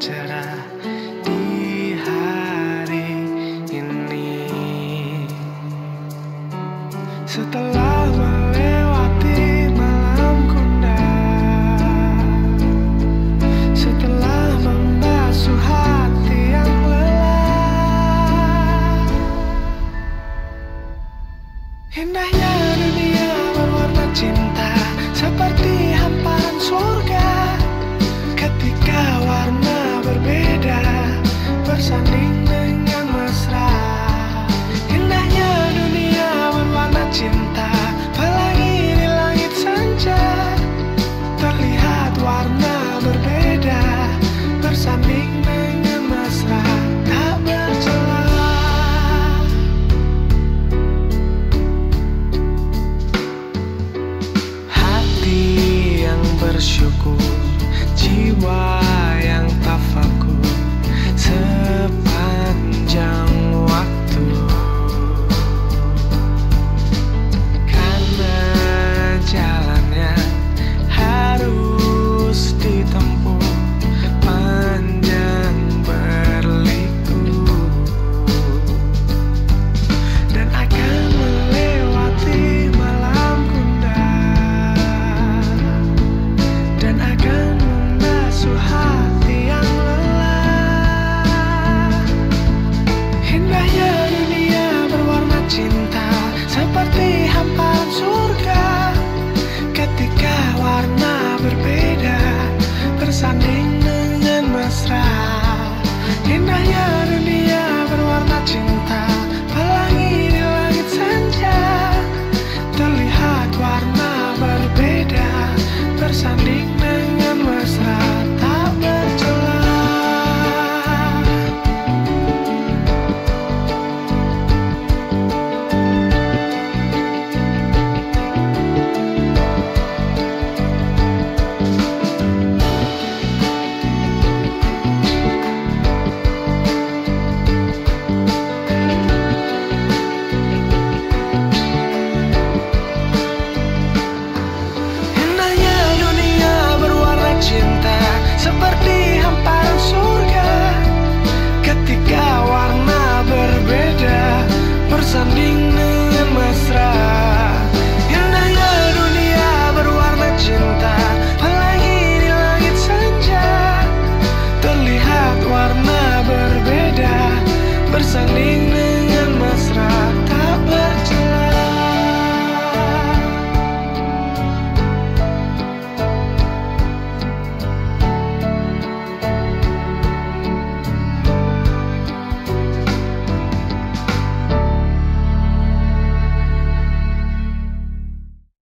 cerah di hari ini. Setelah melewati malam kundang Setelah membasuh hati yang lelah Indahnya dunia berwarna cinta understanding